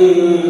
من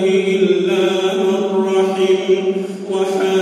إلا من رحم وحال